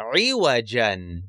عوجا.